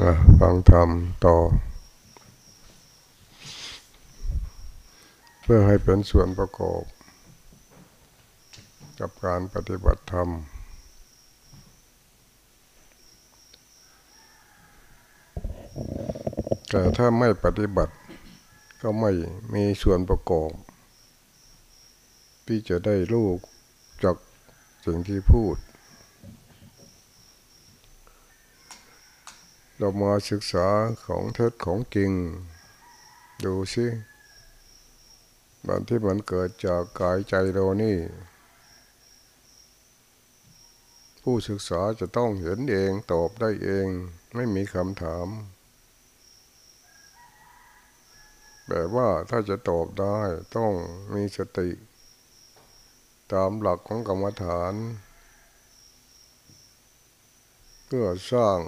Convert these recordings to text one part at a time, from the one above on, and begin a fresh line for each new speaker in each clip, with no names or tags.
นะฟังธรรมต่อ เพื่อให้เป็นส่วนประกอบ กับการปฏิบัติธรรม แต่ถ้าไม่ปฏิบัติก็ไม่มีส่วนประกอบ ที่จะได้รู้จากสิ่งที่พูด เรามาศึกษาของเท็จของจริง ดูสิบันที่มันเกิดจากกายใจเรานี่ ผู้ศึกษาจะต้องเห็นเองตอบได้เอง ไม่มีคำถาม แบบว่าถ้าจะตอบได้ต้องมีสติ ตามหลักของกรรมฐาน เพื่อสร้าง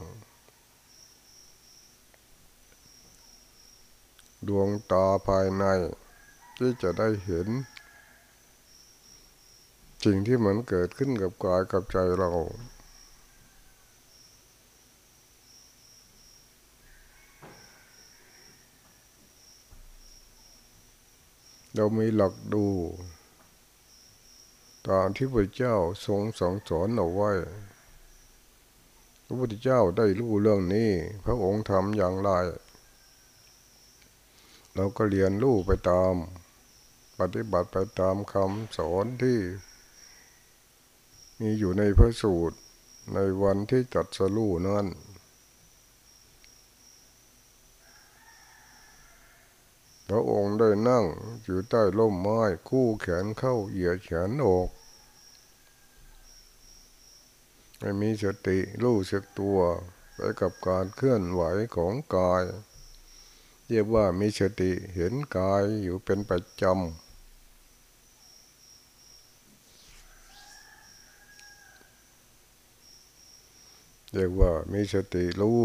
ดวงตาภายในที่จะได้เห็นสิ่งที่มันเกิดขึ้นกับกายกับใจเรา เรามีหลักดู ตามที่พระเจ้าทรงสอนสอนเอาไว้ พระพุทธเจ้าได้รู้เรื่องนี้ พระองค์ทำอย่างไร เราก็เรียนรู้ไปตาม ปฏิบัติไปตามคำสอนที่ มีอยู่ในพระสูตรในวันที่จัดสรู้นั้นพระองค์ได้นั่งอยู่ใต้ร่มไม้คู่แขนเข้าเหยียดแขนออกไม่มีสติรู้สึกตัวไปกับการเคลื่อนไหวของกาย เรียกว่ามีสติเห็นกายอยู่เป็นประจำเรียกว่ามีสติรู้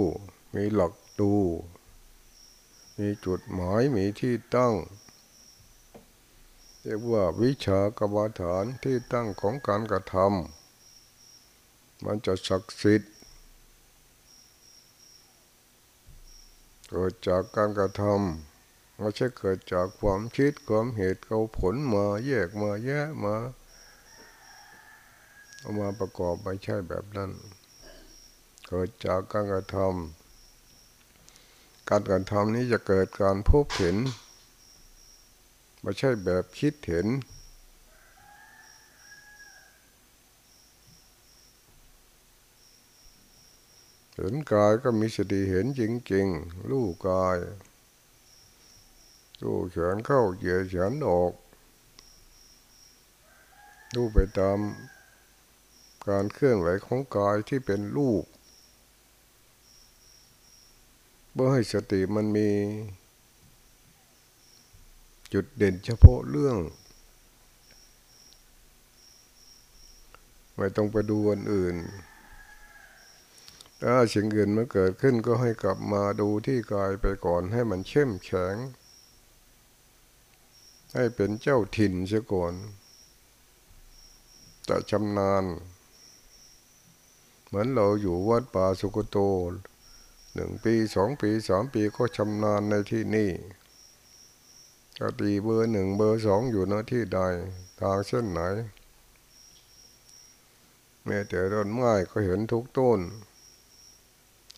มีหลักดู มีจุดหมายมีที่ตั้ง เรียกว่าวิชากรรมฐานที่ตั้งของการกระทำมันจะศักดิ์สิทธิ์ เกิดจากการกระทำไม่ใช่เกิดจากความคิดความเหตุเขาผลมาแยกมาแยะมาเอามาประกอบไม่ใช่แบบนั้น เกิดจากการกระทำการกระทำนี้จะเกิดการพบเห็นไม่ใช่แบบคิดเห็น เห็นกายก็มีสติเห็นจริงๆรู้กายรู้แขนเข้าเหยียดแขนออกรู้ไปตามการเคลื่อนไหวของกายที่เป็นรูปเพื่อให้สติมันมีจุดเด่นเฉพาะเรื่อง ไม่ต้องไปดูอันอื่น ถ้าสิ่งอื่นมันเกิดขึ้นก็ให้กลับมาดูที่กายไปก่อนให้มันเข้มแข็ง ให้เป็นเจ้าถิ่นเสียก่อน จะชำนาญ เหมือนเราอยู่วัดป่าสุกโตหนึ่งปีสองปีสามปีก็ชำนาญในที่นี่กตีเบอร์หนึ่งเบอร์สองอยู่ในที่ใดทางเส้นไหนแม้แต่ต้นไม้ก็เห็นทุกต้น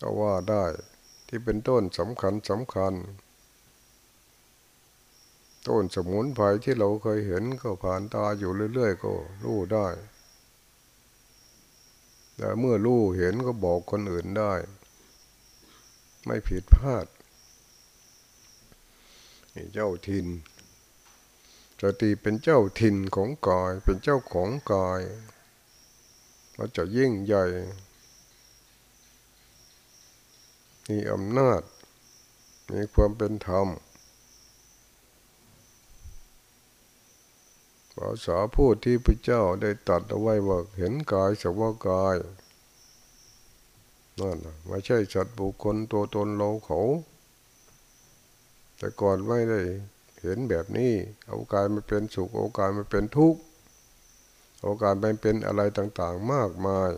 ก็ว่าได้ที่เป็นต้นสำคัญสำคัญ ต้นสมุนไพรที่เราเคยเห็นก็ผ่านตาอยู่เรื่อยๆ ก็รู้ได้ แต่เมื่อรู้เห็นก็บอกคนอื่นได้ ไม่ผิดพลาดเจ้าทินสติเป็นเจ้าทินของกาย เป็นเจ้าของกายเราจะยิ่งใหญ่ มีอำนาจ มีความเป็นธรรมภาษาพูดที่พระเจ้าได้ตัดเอาไว้ว่าเห็นกายสว่ากายนั่นไม่ใช่สัตว์บุคคลตัวตนเราเขา แต่ก่อนไม่ได้เห็นแบบนี้เอากายมาเป็นสุขเอากายมาเป็นทุกข์เอากายไปเป็นอะไรต่างๆ มากมาย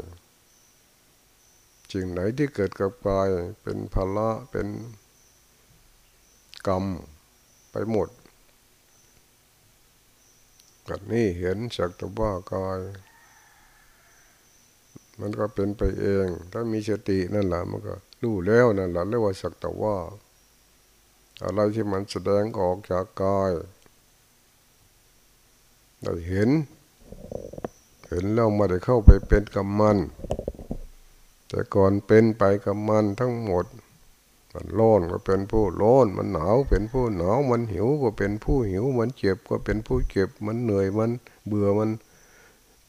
สิ่งไหนที่เกิดกับกายเป็นภาระเป็นกรรมไปหมดกับนี่เห็นสักตว่ากาย มันก็เป็นไปเอง ถ้ามีสตินั่นแหละมันก็รู้แล้วนั่นแหละเรียกว่าสักตว่า อะไรที่มันแสดงออกจากกายเราเห็น เห็นแล้วมาได้เข้าไปเป็นกับมัน แต่ก่อนเป็นไปกับมันทั้งหมด มันร้อนก็เป็นผู้ร้อน มันหนาวเป็นผู้หนาว มันหิวก็เป็นผู้หิว มันเจ็บก็เป็นผู้เจ็บ มันเหนื่อย มันเบื่อ มัน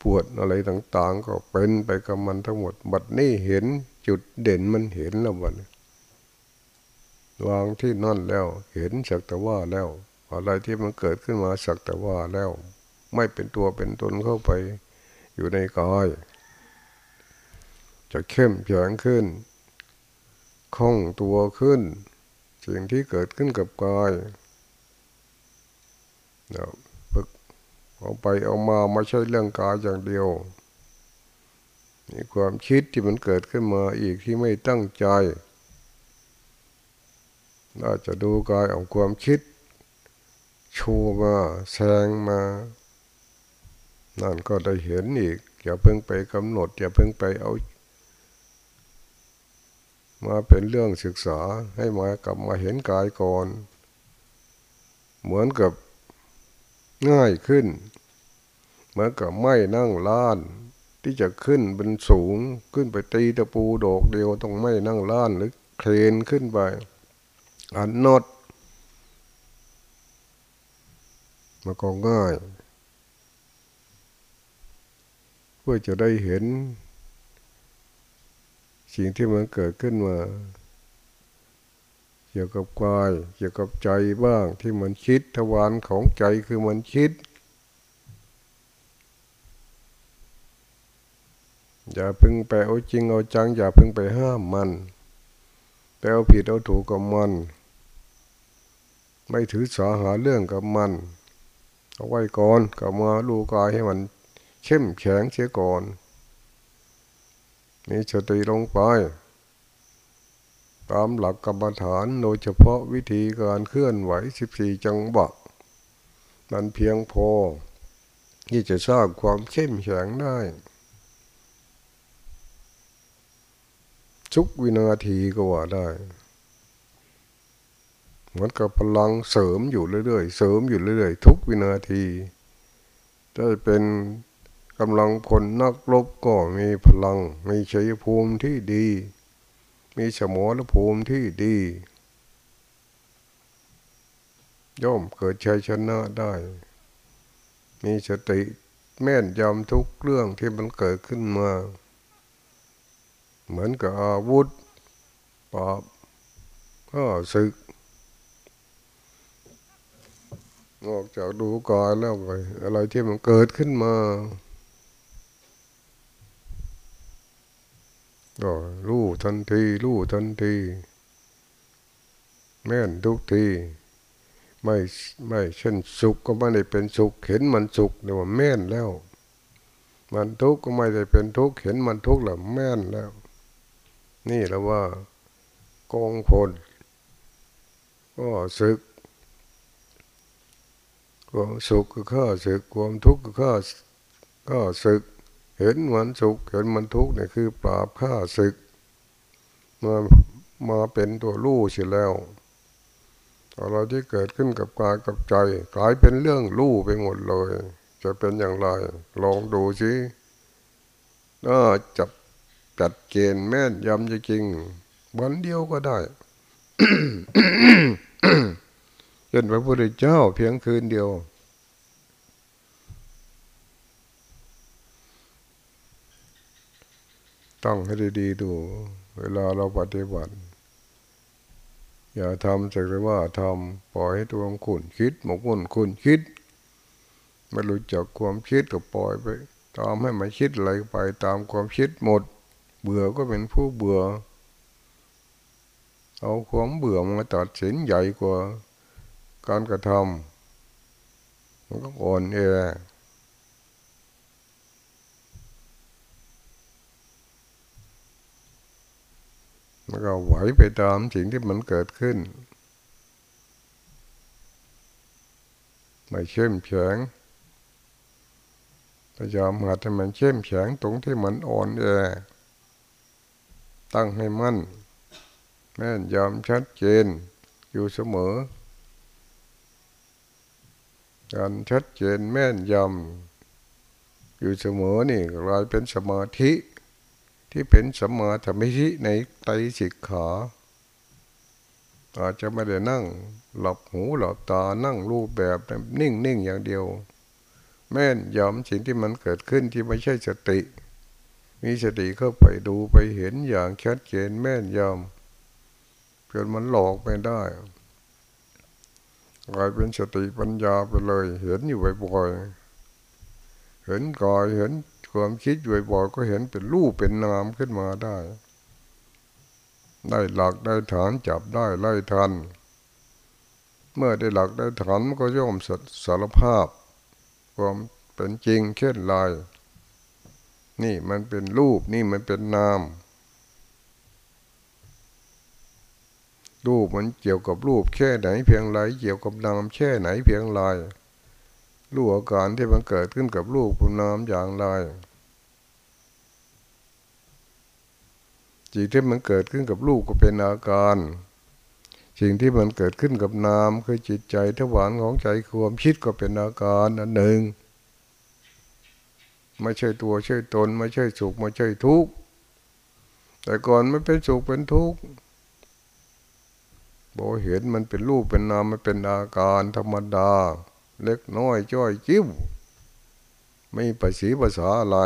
ปวดอะไรต่างๆ ก็เป็นไปกับมันทั้งหมด บัดนี้เห็นจุดเด่นมันเห็นแล้ววันวางที่นั่นแล้ว เห็นสักแต่ว่าแล้ว อะไรที่มันเกิดขึ้นมาสักแต่ว่าแล้ว ไม่เป็นตัวเป็นตนเข้าไปอยู่ในกาย จะเข้มแข็งขึ้นคล่องตัวขึ้น สิ่งที่เกิดขึ้นกับกายเนาะฝึกเอาไปเอามาไม่ใช่เรื่องกายอย่างเดียวมีความคิดที่มันเกิดขึ้นมาอีกที่ไม่ตั้งใจน่าจะดูกายเอาความคิดชูมาแซงมา นั่นก็ได้เห็นอีก อย่าเพิ่งไปกำหนด อย่าเพิ่งไปเอา มาเป็นเรื่องศึกษาให้มากลับมาเห็นกายก่อน เหมือนกับง่ายขึ้น เหมือนกับไม่นั่งล้าน ที่จะขึ้นเป็นสูงขึ้นไปตีตะปูดอกเดียวต้องไม่นั่งล้านหรือเคลนขึ้นไปอันนดมันก็ง่าย เพื่อจะได้เห็น สิ่งที่มันเกิดขึ้นมา เกี่ยวกับกายเกี่ยวกับใจบ้างที่มันคิดทวารของใจคือมันคิด อย่าพึ่งไปเอาจริงเอาจัง อย่าพึ่งไปห้ามมันไปเอาผิดเอาถูกกับมัน ไม่ถือสาหาเรื่องกับมัน เอาไว้ก่อนกับมาลูกายให้มันเข้มแข็งเสียก่อน มีสติลงไป ตามหลักกรรมฐานโดยเฉพาะวิธีการเคลื่อนไหวสิบสี่จังหวะมันเพียงพอ ที่จะสร้างความเข้มแข็งได้ทุกวินาทีก็ว่าได้เหมือนกับพลังเสริมอยู่เรื่อยๆ เสริมอยู่เรื่อยๆ ทุกวินาทีได้เป็น กำลังพลนักรบก็มีพลัง มีชัยภูมิที่ดี มีสมรภูมิที่ดี ย่อมเกิดชัยชนะได้ มีสติแม่นยำทุกเรื่องที่มันเกิดขึ้นมา เหมือนกับอาวุธปราบก็ศึกออกจากดูกายแล้วไปอะไรที่มันเกิดขึ้นมา ก็รู้ทันทีรู้ทันที แม่นทุกทีไม่ไม่เช่นสุขก็ไม่ได้เป็นสุขเห็นมันสุขเดี๋ยวแม่นแล้ว มันทุกข์ก็ไม่ได้เป็นทุกข์เห็นมันทุกข์แล้วแม่นแล้ว นี่และว่ากองพลก็ศึกความสุขก็ข้าศึกความทุกข์ก็ข้าก็ศึก เห็นมันสุขเห็นมันทุกข์เนี่ยคือปราบข้าศึก มามาเป็นตัวรู้เสียแล้วอะไรที่เกิดขึ้นกับกายกับใจ กลายเป็นเรื่องรู้ไปหมดเลย จะเป็นอย่างไร ลองดูสิถ้าจับจัดเกณฑ์แม่นยำจริงวันเดียวก็ได้เป็นพระพุทธเจ้าเพียงคืนเดียว ตั้งให้ดีๆดู เวลาเราปฏิบัติ อย่าทำจากว่าทำปล่อยให้ตัวขุนคิดหมกมุ่นขุนคิด ไม่รู้จักความคิดก็ปล่อยไป ตามให้มันคิดอะไรไปตามความคิดหมด เบื่อก็เป็นผู้เบื่อ เอาความเบื่อมาตัดสินใหญ่กว่าการกระทำมันก็อ่อนแอ มันก็ไหวไปตามสิ่งที่มันเกิดขึ้น ไม่เข้มแข็งพยายามหัดให้มันเข้มแข็งตรงที่มันอ่อนแอตั้งให้มั่นแม่นยำชัดเจนอยู่เสมอ การชัดเจนแม่นยำอยู่เสมอนี่กลายเป็นสมาธิ ที่เป็นสมาธิในไตสิกขาอาจจะไม่ได้นั่ง หลับหูหลับตานั่งรูปแบบนิ่งนิ่งอย่างเดียว แม่นยำสิ่งที่มันเกิดขึ้นที่ไม่ใช่สติ มีสติเข้าไปดูไปเห็นอย่างชัดเจนแม่นยำจนมันหลอกไม่ได้กลายเป็นสติปัญญาไปเลย เห็นอยู่บ่อยๆเห็นกายเห็น ความคิดบ่อยๆก็เห็นเป็นรูปเป็นนามขึ้นมาได้ ได้หลักได้ฐานจับได้ไล่ทัน เมื่อได้หลักได้ฐานมันก็ย่อมสารภาพ ความเป็นจริงเช่นไรนี่มันเป็นรูปนี่มันเป็นนามรูปมันเกี่ยวกับรูปแค่ไหนเพียงไรเกี่ยวกับนามแค่ไหนเพียงไร รู้อาการที่มันเกิดขึ้นกับรูกับนามอย่างไรสิ่งที่มันเกิดขึ้นกับรูปก็เป็นอาการ สิ่งที่มันเกิดขึ้นกับนามคือจิตใจทวารของใจความคิดก็เป็นอาการอันหนึ่ง ไม่ใช่ตัวใช่ตน ไม่ใช่สุขไม่ใช่ทุกข์แต่ก่อนไมันเป็นสุขเป็นทุกข์บอเห็นมันเป็นรูปเป็นนามมันเป็นอาการธรรมดา เล็กน้อยจ้อยจิ้วไม่ภาษีภาษาอะไร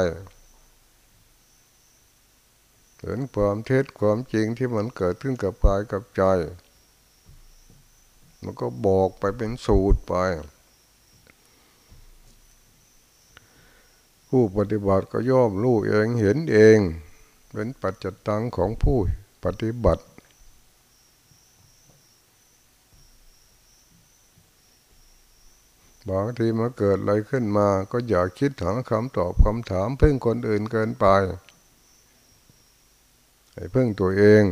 เห็นความเท็จความจริงที่มันเกิดขึ้นกับกายกับใจ มันก็บอกไปเป็นสูตรไป ผู้ปฏิบัติก็ย่อมรู้เองเห็นเอง เป็นปัจจตังของผู้ปฏิบัติ บางทีมาเกิดอะไรขึ้นมา ก็อย่าคิดถามคำตอบคำถามเพิ่งคนอื่นเกินไปให้เพิ่งตัวเอง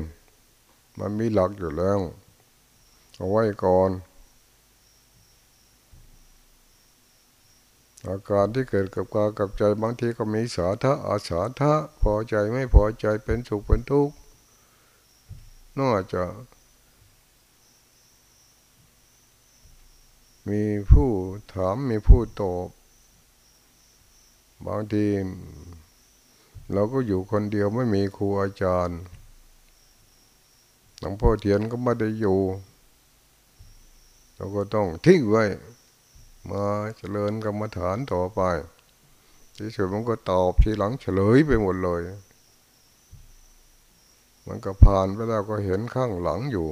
มันมีหลักอยู่แล้ว เอาไว้ก่อน อาการที่เกิดกับกายกับใจบางทีก็มีสาทะอาสาทะพอใจไม่พอใจเป็นสุขเป็นทุกข์น่าจะ มีผู้ถามมีผู้ตอบบางทีเราก็อยู่คนเดียวไม่มีครูอาจารย์หลวงพ่อเทียนก็ไม่ได้อยู่ เราก็ต้องทิ้งไว้ มาเจริญกรรมฐานต่อไป ที่สุดมันก็ตอบทีหลังเฉลยไปหมดเลย มันก็ผ่านไปแล้วก็เห็นข้างหลังอยู่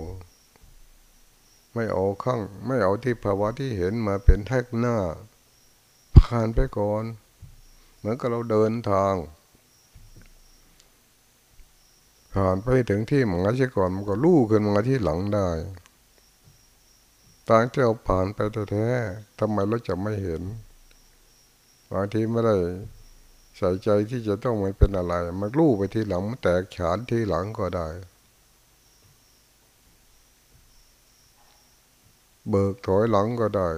ไม่เอาข้าง ไม่เอาที่ภาวะที่เห็นมาเป็นแท็กหน้า ผ่านไปก่อน เหมือนกับเราเดินทาง ผ่านไปถึงที่หมาใช่ก่อนมันก็ลู่ขึ้นมาที่หลังได้ต่างที่เราผ่านไปแท้ๆทำไมเราจะไม่เห็นบางทีไม่ได้ใส่ใจที่จะต้องมันเป็นอะไร มันลู่ไปที่หลังมันแตกฉานที่หลังก็ได้ เบิกถอยหลังก็ได้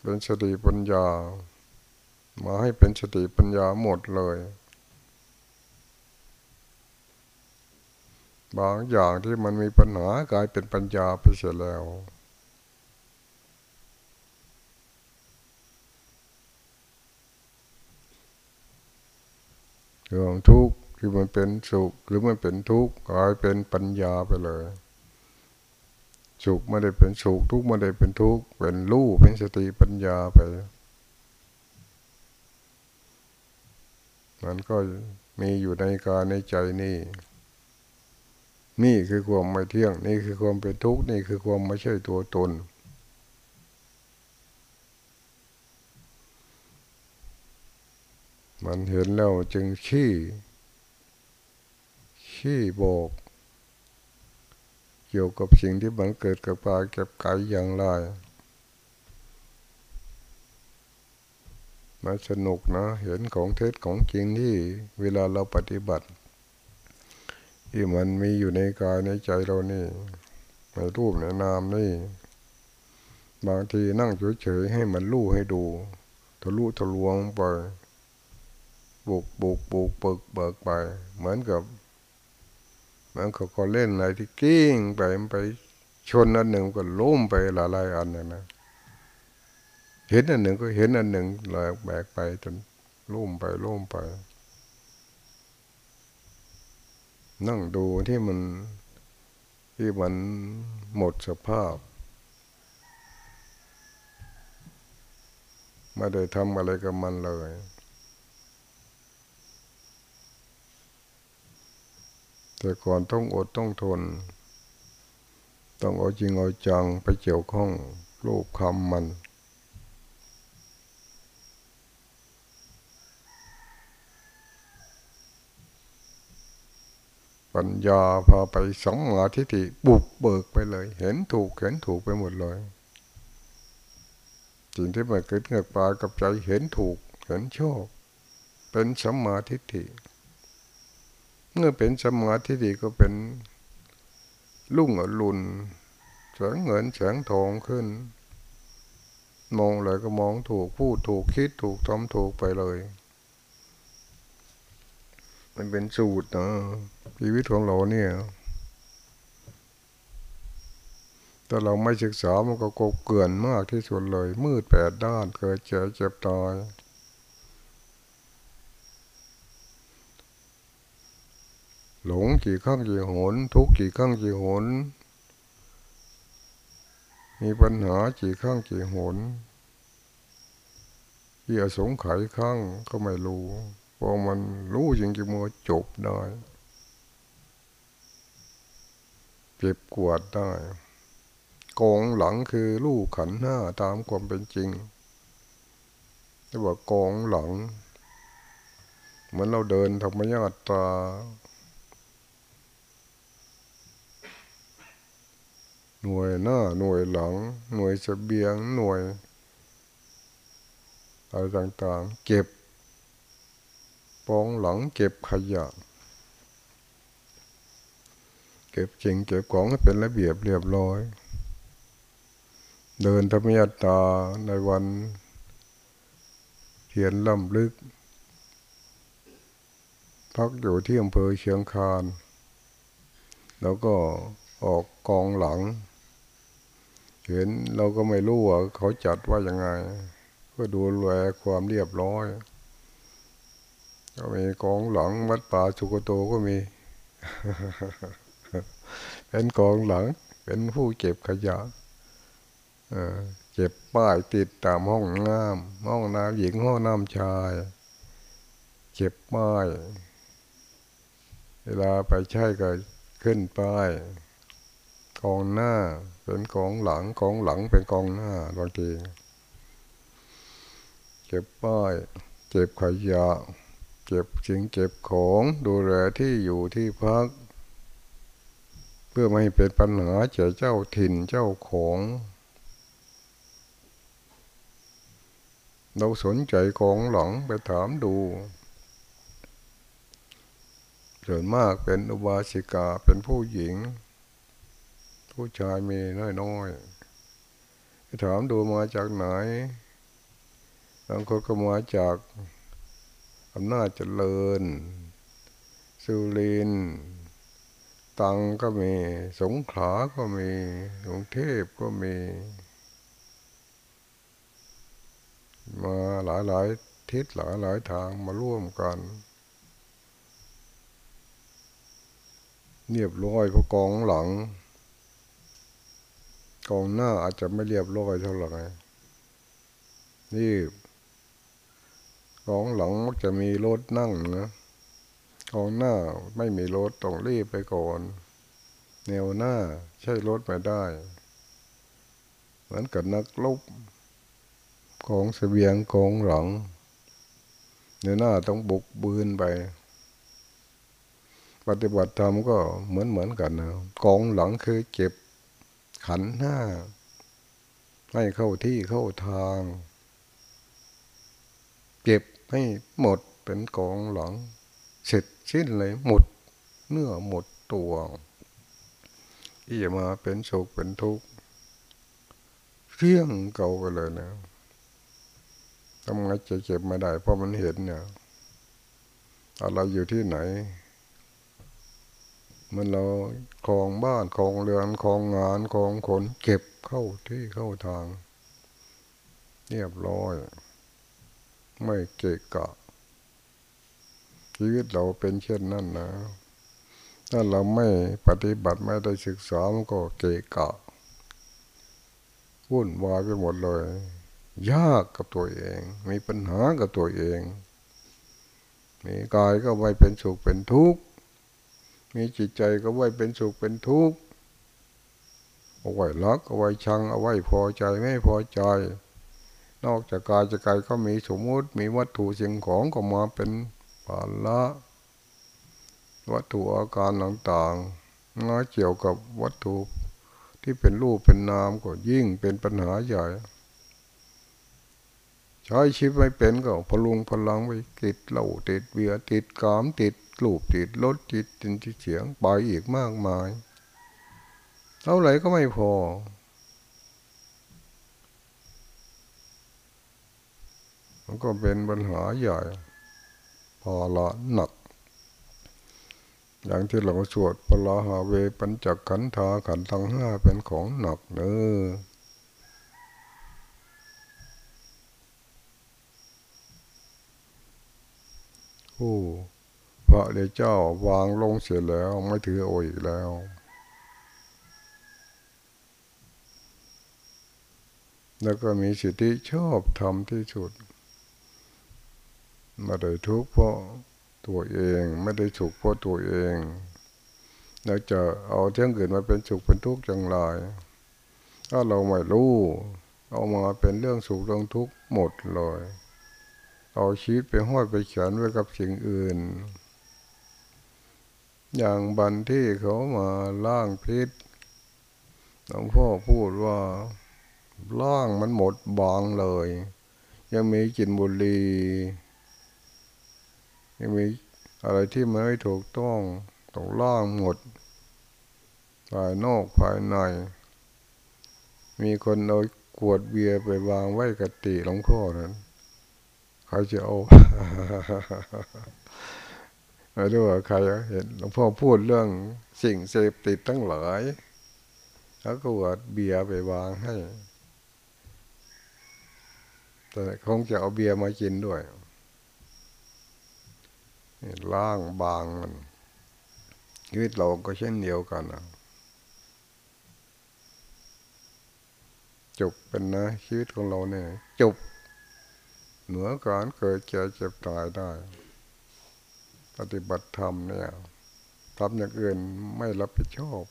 เป็นสติปัญญา มาให้เป็นสติปัญญาหมดเลย บางอย่างที่มันมีปัญหากลายเป็นปัญญาไปเสียแล้วเรื่องทุกข์ที่มันเป็นสุขหรือมันเป็นทุกข์กลายเป็นปัญญาไปเลย สุขไม่ได้เป็นสุขทุกข์ไม่ได้เป็นทุกข์เป็นรู้เป็นสติปัญญาไปมันก็มีอยู่ในกายในใจนี่ นี่คือความไม่เที่ยง นี่คือความเป็นทุกข์ นี่คือความไม่ใช่ตัวตน มันเห็นแล้วจึงขี้ ขี้บอก เกี่ยวกับสิ่งที่มันเกิดกับกายกับกายอย่างไรมาสนุกนะเห็นของเท็จของจริงที่เวลาเราปฏิบัติ ที่มันมีอยู่ในกายในใจเรานี่ในรูปในนามนี่ บางทีนั่งเฉยๆให้มันรู้ให้ดูทะลุทะลวงไปบุกบุกบุกเบิกเบิกไป เหมือนกับ มือนเขาก็เล่นอะไรที่กิ้งไปมันไปชนอันหนึ่งก็ล้มไปหลายอันนะนะเห็นอันหนึ่งก็เห็นอันหนึ่งเลยแบกไปจนล้มไปล้มไป นั่งดูที่มันที่มันหมดสภาพไม่ได้ทำอะไรกับมันเลย แต่ก่อนต้องอดต้องทน ต้องเอาจริงเอาจังไปเกี่ยวข้องรูปคำมันปัญญาพาไปสองมาทิฏฐิบุกเบิกไปเลย เห็นถูกเห็นถูกไปหมดเลยสิ่งที่มันเกิดเงือกปลากับใจเห็นถูกเห็นชอบเป็นสัมมาทิฏฐิ เมื่อเป็นสมาทิฏฐิก็เป็นลุ่งอรุณแสงเงินแสงทองขึ้น มองอะไรก็มองถูกพูดถูกคิดถูกทำถูกไปเลย มันเป็นสูตรนะชีวิตของเราเนี่ยถ้าเราไม่ศึกษามันก็กบเกลื่อนมากที่สุดเลย มืดแปดด้านเกิดเจ็บเจ็บตาย หลงกี่ครั้งกี่หน ทุกกี่ครั้งกี่หน มีปัญหากี่ครั้งกี่หนเกี่ยสงไขครั้งก็ไม่รู้พอมันรู้จริงๆมันจบได้เก็บกวดได้กองหลังคือลูกขันห้าตามความเป็นจริงเรียกว่ากองหลัง เหมือนเราเดินธรรมญาตา หน่วยหน้าหน่วยหลัง หน่วยสเสบียงหน่วยอะไรต่างๆ เก็บปองหลังเก็บขยะ เก็บจริงเก็บของให้เป็นระเบียบเรียบร้อย เดินธรรมยตาในวันเขียนล่ำลึก พักอยู่ที่อำเภอเชียงคาน แล้วก็ออกกองหลัง เห็นเราก็ไม่รู้ว่าเขาจัดว่ายังไง ก็ดูแลความเรียบร้อย ก็มีกองหลังวัดป่าสุกโตก็มี เป็นกองหลัง เป็นผู้เก็บขยะเก็บป้ายติดตามห้องน้ำห้องน้ำหญิงห้องน้ำชาย เก็บป้าย เวลาไปใช้ก็ขึ้นป้าย กองหน้า เป็นกองหลังกองหลังเป็นกองหน้าบางทีเก็บป้ายเก็บขยะเก็บสิ่งเก็บของดูแลที่อยู่ที่พัก เพื่อไม่ให้เป็นปัญหาเจ้าเจ้าถิ่นเจ้าของเราสนใจของหลังไปถามดูส่วนมากเป็นอุบาสิกาเป็นผู้หญิง ผู้ชายมีน้อยๆถามดูมาจากไหนบางคนก็มาจากอำนาจเจริญสุรินตังก็มี สงขลาก็มีกรุงเทพก็มี มาหลายหลายทิศหลายหลายทางมาร่วมกันเรียบร้อยพอกองหลัง องหน้าอาจจะไม่เรียบร้อยเท่าไหร่นี่กองหลังมักจะมีรถนั่งนะกองหน้าไม่มีรถต้องรีบไปก่อน แนวหน้าใช้รถไม่ได้ เหมือนกับนักลบของเสบียงของหลังเนื้อหน้าต้องบุกบืนไป ปฏิบัติธรรมก็เหมือนเหมือนกันนะกองหลังคือเก็บ ขันหน้าให้เข้าที่เข้าทาง เก็บให้หมดเป็นกองหลัง เสร็จสิ้นเลยหมด เนื้อหมดตัวที่จะมาเป็นสุขเป็นทุกข์เที่ยงเก่าไปเลยนะทำไงจะเก็บม่ได้ เพราะมันเห็นเนี่ยอะไรอยู่ที่ไหน มันเราคลองบ้านคลองเรือนคลองงานคลองขนเก็บเข้าที่เข้าทาง เรียบร้อย ไม่เกะกะ ชีวิตเราเป็นเช่นนั้นนะถ้าเราไม่ปฏิบัติไม่ได้ศึกษามันก็เกะกะวุ่นวายไปหมดเลย ยากกับตัวเอง มีปัญหากับตัวเอง มีกายก็ไว้เป็นสุขเป็นทุกข์ มีจิตใจก็ไว้เป็นสุขเป็นทุกข์เอาไว้รักเอาไว้ชังเอาไว้พอใจไม่พอใจ นอกจากกายจะกายก็มีสมมุติมีวัตถุสิ่งของก็มาเป็นภาละวัตถุอาการต่างๆมาเกี่ยวกับวัตถุที่เป็นรูปเป็นนามก็ยิ่งเป็นปัญหาใหญ่ใช้ชีวิตไม่เป็นก็พลุงพลังไปติดเหล้าติดเบียร์ติดกามติดรูปติดรถติดติดเสียงไปอีกมากมายเท่าไหร่ก็ไม่พอ มันก็เป็นปัญหาใหญ่ พอละหนัก อย่างที่เราสวดพลาหาเวปัญจขันธาขันธ์ทั้งห้าเป็นของหนักเนอผู้ พระเดชเจ้าวางลงเสียแล้วไม่ถือโอยอีกแล้ว แล้วก็มีสิทธิชอบทำที่สุดไม่ได้ทุกข์เพราะตัวเองไม่ได้สุขเพราะตัวเองเราจะเอาเที่ยงเกิดมาเป็นสุขเป็นทุกข์จังไรถ้าเราไม่รู้เอามาเป็นเรื่องสุขเรื่องทุกข์หมดเลย เอาชีวิตไปห้อยไปเขียนไว้กับสิ่งอื่น อย่างบันที่เขามาล่างพิษหลวงพ่อพูดว่าล่างมันหมดบางเลย ยังมีกินบุหรี่มีอะไรที่มันไม่ถูกต้องต้องล่างหมดภายนอกภายใน มีคนเอาขวดเบียร์ไปวางไว้กติหลวงพ่อนั้น เขาจะเอา ไม่รู้ว่าใครเห็นหลวงพ่อพูดเรื่องสิ่งเสพติดทั้งหลายแล้วก็วดเบียร์ไปวางให้ แต่คงจะเอาเบียร์มากินด้วยล่างบางมันชีวิตเราก็เช่นเดียวกันนะจบเป็นนะ ชีวิตของเราเนี่ยจบเหนือการเกิดเจ็บเจ็บตายได้ ปฏิบัติธรรมเนี่ยทำอย่างอื่นไม่รับผิดชอบ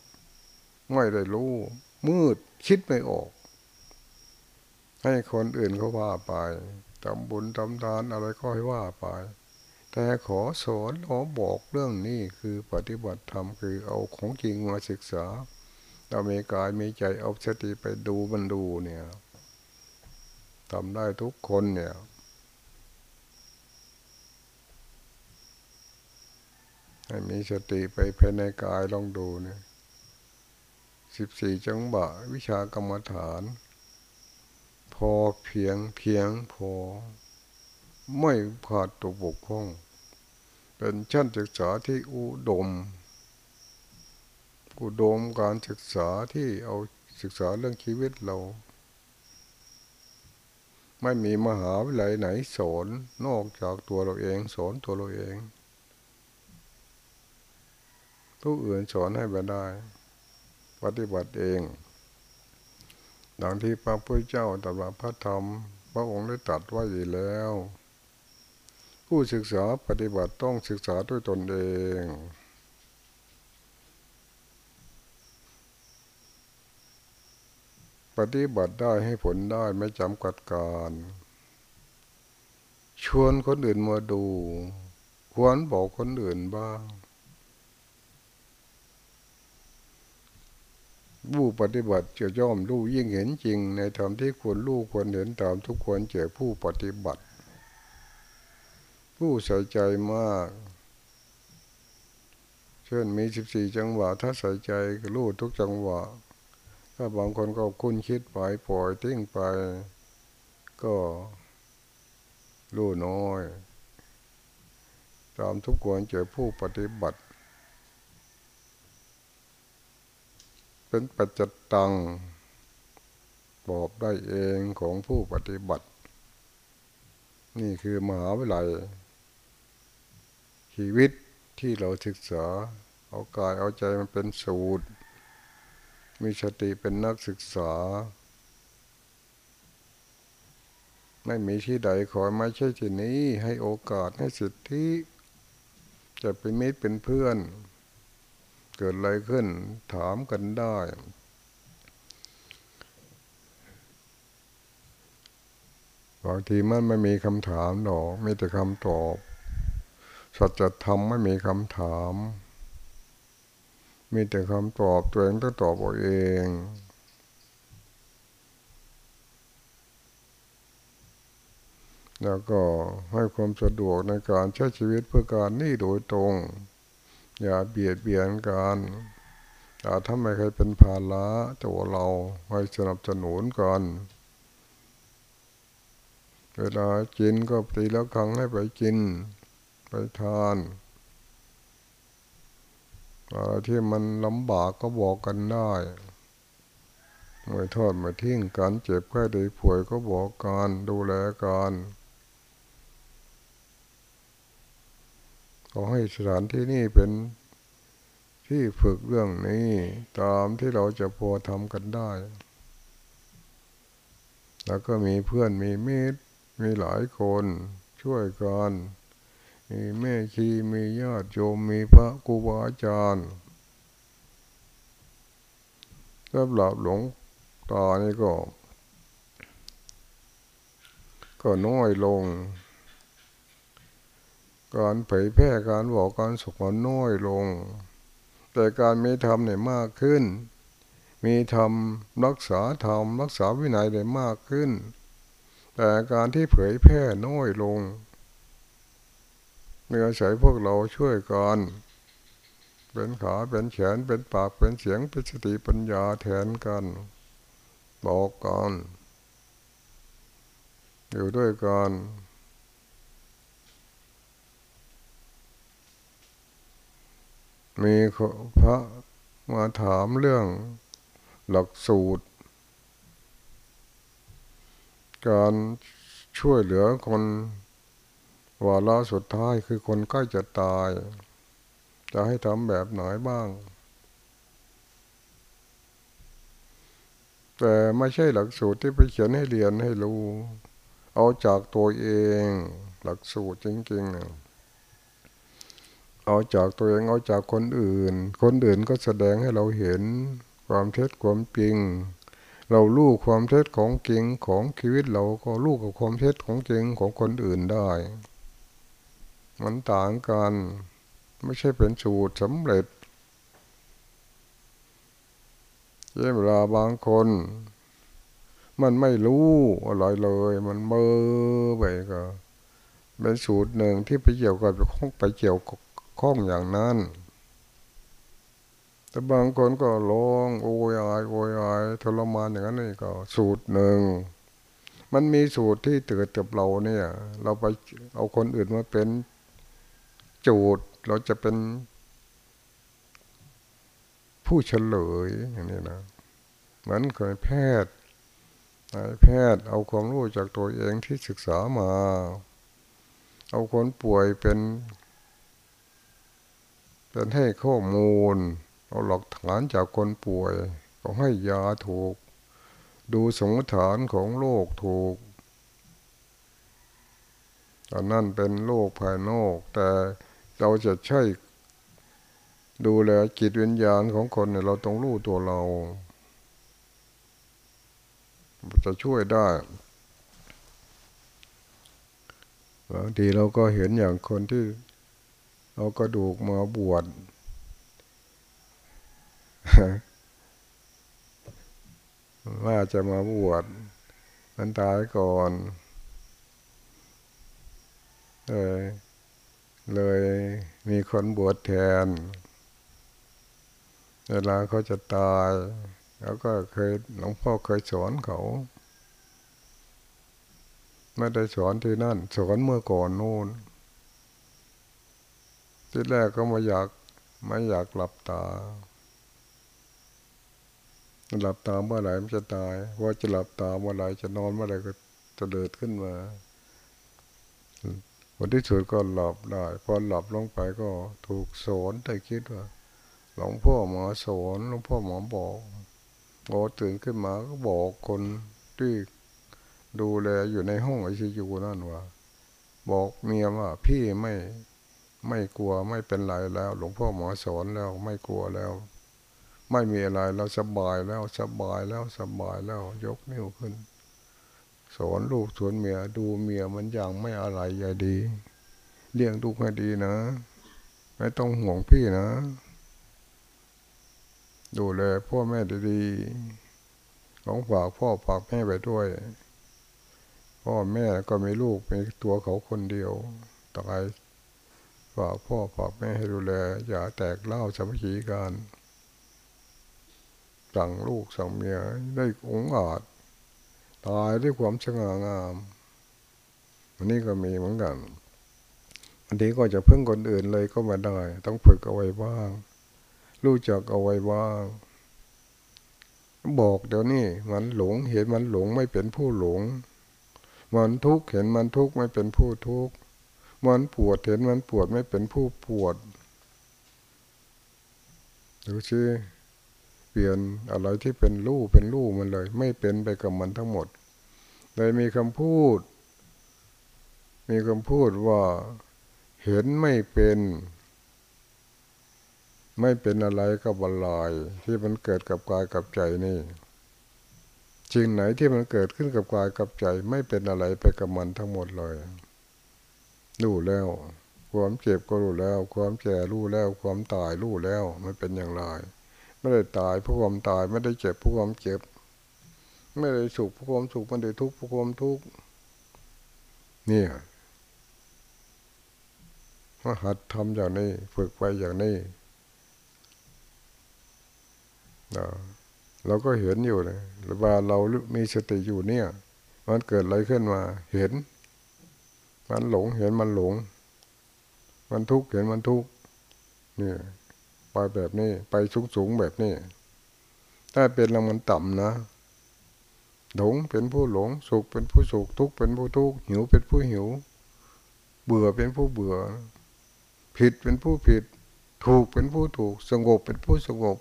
ไม่ได้รู้ มืดคิดไม่ออก ให้คนอื่นเขาว่าไปทำบุญทำทานอะไรก็ให้ว่าไป แต่ขอสอนขอบอกเรื่องนี้คือปฏิบัติธรรมคือเอาของจริงมาศึกษาเรามีกายมีใจเอาสติไปดูมันดูเนี่ยทำได้ทุกคนเนี่ย ให้มีสติไปภายในกายลองดูเนี่ยสิบสี่จังหวะวิชากรรมฐาน พอเพียงเพียงพอ ไม่ขาดตัวบกพร่อง เป็นชั้นศึกษาที่อุดม อุดมการศึกษาที่เอาศึกษาเรื่องชีวิตเรา ไม่มีมหาวิทยาลัยไหนสอนนอกจากตัวเราเองสอนตัวเราเอง ผู้อื่นสอนให้ไม่ได้ ปฏิบัติเองดังที่พระพุทธเจ้าตรัสพระธรรม พระองค์ได้ตรัสไว้อยู่แล้ว ผู้ศึกษาปฏิบัติต้องศึกษาด้วยตนเองปฏิบัติได้ให้ผลได้ไม่จำกัดการ ชวนคนอื่นมาดู ควรบอกคนอื่นบ้าง ผู้ปฏิบัติจะย่อมรู้ยิ่งเห็นจริง ในธรรมที่ควรรู้ควรเห็นตามทุกควรเจอผู้ปฏิบัติ ผู้ใส่ใจมาก เช่นมีสิบสี่จังหวะ ถ้าใส่ใจก็รู้ทุกจังหวะ ถ้าบางคนก็คุ้นคิดไปปล่อยทิ้งไป ก็รู้น้อย ตามทุกควรเจอผู้ปฏิบัติ เป็นปัจจตังบอกได้เองของผู้ปฏิบัติ นี่คือมหาวิทยาลัยชีวิตที่เราศึกษา เอากายเอาใจมันเป็นสูตร มีสติเป็นนักศึกษา ไม่มีที่ใดขอไม่ใช่ที่นี้ ให้โอกาสให้สิทธิ จะเป็นมิตรเป็นเพื่อน เกิดอะไรขึ้น ถามกันได้ บางทีมันไม่มีคำถามหรอกมีแต่คำตอบ สัจธรรมไม่มีคำถาม มีแต่คำตอบตัวเองต้องตอบเอาเองแล้วก็ให้ความสะดวกในการใช้ชีวิตเพื่อการนี่โดยตรง อย่าเบียดเบียนกันอย่าทำให้ใครเป็นภาระตัวเราให้สนับสนุนกันเวลากินก็ตีแล้วครั้งให้ไปกิน ไปทานอะไรที่มันลำบากก็บอกกันได้ไม่ทอดไม่ทิ้งกันเจ็บแค่ได้ป่วยก็บอกกันดูแลกัน ขอให้สถานที่นี่เป็นที่ฝึกเรื่องนี้ตามที่เราจะพอทำกันได้ แล้วก็มีเพื่อนมีมิตรมีหลายคนช่วยกันมีแม่ชีมีญาติโยมมีพระกูบาอาจารย์สำหรับหลวงตานี่ก็ ก็น้อยลง การเผยแพร่การบอกการสุขน้อยลง แต่การมีธรรมเนี่ยมากขึ้น มีธรรมรักษาธรรมรักษาวินัยได้มากขึ้น แต่การที่เผยแพร่น้อยลงมีอาศัยพวกเราช่วยกันเป็นขาเป็นแขนเป็นปากเป็นเสียงเป็นสติปัญญาแทนกันบอกกันอยู่ด้วยกัน มีพระมาถามเรื่องหลักสูตร การช่วยเหลือคนวาระสุดท้ายคือคนใกล้จะตาย จะให้ทำแบบไหนบ้าง แต่ไม่ใช่หลักสูตรที่ไปเขียนให้เรียนให้รู้ เอาจากตัวเอง หลักสูตรจริงๆ เอาจากตัวเองเอาจากคนอื่น คนอื่นก็แสดงให้เราเห็นความเท็จความจริง เราลูกความเท็จของจริงของชีวิตเราก็ลูกกับความเท็จของจริงของคนอื่นได้ มันต่างกัน ไม่ใช่เป็นสูตรสำเร็จเช่นเวลาบางคน มันไม่รู้อะไรเลย มันเมื่อไปก็เป็นสูตรหนึ่งที่ไปเกี่ยวกับไปเกี่ยวกับ ข้องอย่างนั้น แต่บางคนก็ร้องโอยอายโอยอายทรมานอย่างนั้นนี่ก็ สูตรหนึ่ง มันมีสูตรที่เกิดกับเราเนี่ย เราไปเอาคนอื่นมาเป็นจูดเราจะเป็นผู้เฉลยอย่างนี้นะเหมือนเคยแพทย์นายแพทย์เอาความรู้จากตัวเองที่ศึกษามา เอาคนป่วยเป็น เป็นให้ข้อมูล เอาหลักฐานจากคนป่วย ก็ให้ยาถูก ดูสมฐานของโรคถูกอันนั่นเป็นโรคภายนอก แต่เราจะใช่ดูแลจิตวิญญาณของคนเนี่ยเราต้องรู้ตัวเรา จะช่วยได้บางทีเราก็เห็นอย่างคนที่ เอากระดูกมาบวชว่าจะมาบวชมันตายก่อนเออเลยมีคนบวชแทน เวลาเขาจะตายแล้วก็เคยหลวงพ่อเคยสอนเขา ไม่ได้สอนที่นั่น สอนเมื่อก่อนนู่น ที่แรกก็ไม่อยากไม่อยากหลับตา หลับตาเมื่อไหร่มันจะตายว่าจะหลับตาเมื่อไหร่จะนอนเมื่อไหร่ก็จะเดิดขึ้นมาวันที่สุดก็หลับได้ พอหลับลงไปก็ถูกสอนแต่คิดว่าหลวงพ่อหมอสอนหลวงพ่อหมอบอกพอตื่นขึ้นมาก็บอกคนที่ดูแลอยู่ในห้องไอซียูนั่นว่า บอกเมียว่าพี่ไม่ ไม่กลัวไม่เป็นไรแล้ว หลวงพ่อหมอสอนแล้วไม่กลัวแล้ว ไม่มีอะไรเราสบายแล้วสบายแล้วสบายแล้ว ยกนิ้วขึ้น สอนลูกสอนเมียดูเมียมันอย่างไม่อะไรอย่าดีเลี้ยงลูกให้ดีนะ ไม่ต้องห่วงพี่นะ ดูแลพ่อแม่ดีๆของฝากพ่อฝากแม่ไปด้วย พ่อแม่ก็มีลูกมีตัวเขาคนเดียวตาย ฝากพ่อฝากแม่ให้ดูแล อย่าแตกเล่าสามัคคีกันสั่งลูกสั่งเมียได้องอาจตายด้วยความสง่างามอันนี้ก็มีเหมือนกันอันนี้ก็จะพึ่งคนอื่นเลยก็ม่ได้ ต้องฝึกเอาไว้บ้าง รู้จักเอาไว้บ้าง บอกเดี๋ยวนี้มันหลงเห็นมันหลงไม่เป็นผู้หลง มันทุกข์เห็นมันทุกข์ไม่เป็นผู้ทุกข์ มันปวดเห็นมันปวดไม่เป็นผู้ปวดดูสิเปลี่ยนอะไรที่เป็นรูปเป็นรูปมันเลย ไม่เป็นไปกับมันทั้งหมดเลยมีคำพูด มีคำพูดว่าเห็นไม่เป็น ไม่เป็นอะไรกับบลายที่มันเกิดกับกายกับใจนี่จริงไหนที่มันเกิดขึ้นกับกายกับใจ ไม่เป็นอะไรไปกับมันทั้งหมดเลย รู้แล้ว ความเจ็บก็รู้แล้ว ความแก่รู้แล้ว ความตายรู้แล้ว มันเป็นอย่างไรไม่ได้ตายเพราะความตายไม่ได้เจ็บเพราะความเจ็บ ไม่ได้สุขเพราะความสุขไม่ได้ทุกข์เพราะความทุกข์นี่มาหัดทำอย่างนี้ฝึกไปอย่างนี้เราก็เห็นอยู่เลยว่าเรามีสติอยู่เนี่ย มันเกิดอะไรขึ้นมา เห็น มันหลงเห็นมันหลง มันทุกข์เห็นมันทุกข์นี่ไปแบบนี้ไปสูงสูงแบบนี้ ถ้าเป็นเรามันต่ำนะหลงเป็นผู้หลงสุขเป็นผู้สุขทุกข์เป็นผู้ทุกข์หิวเป็นผู้หิว เบื่อเป็นผู้เบื่อ ผิดเป็นผู้ผิด ถูกเป็นผู้ถูก สงบเป็นผู้สงบ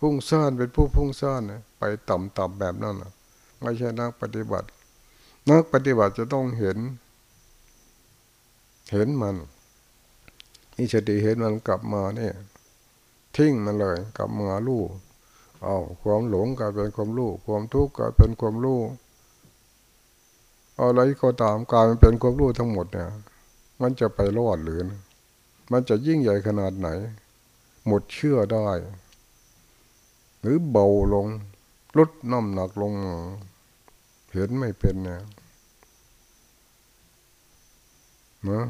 พุ่งซ่านเป็นผู้พุ่งซ่านไปต่ำๆแบบนั้นนะไม่ใช่นักปฏิบัติ นักปฏิบัติจะต้องเห็น เห็นมัน นี่สติเห็นมันกลับมาเนี่ย ทิ้งมันเลย กลับมาลู่เอาความหลงกลายเป็นความรู้ความทุกข์กลายเป็นความรู้อะไรก็ตามกลายเป็นความรู้ทั้งหมดเนี่ย มันจะไปรอดหรือ มันจะยิ่งใหญ่ขนาดไหน หมดเชื่อได้ หรือเบาลงลดน้ำหนักลง เห็นไม่เป็นเนี่ย นะ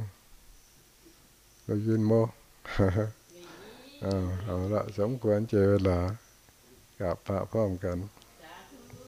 ได้ยินบ่เอาเอาละสมควรเจเวลากับพระพร้อมกัน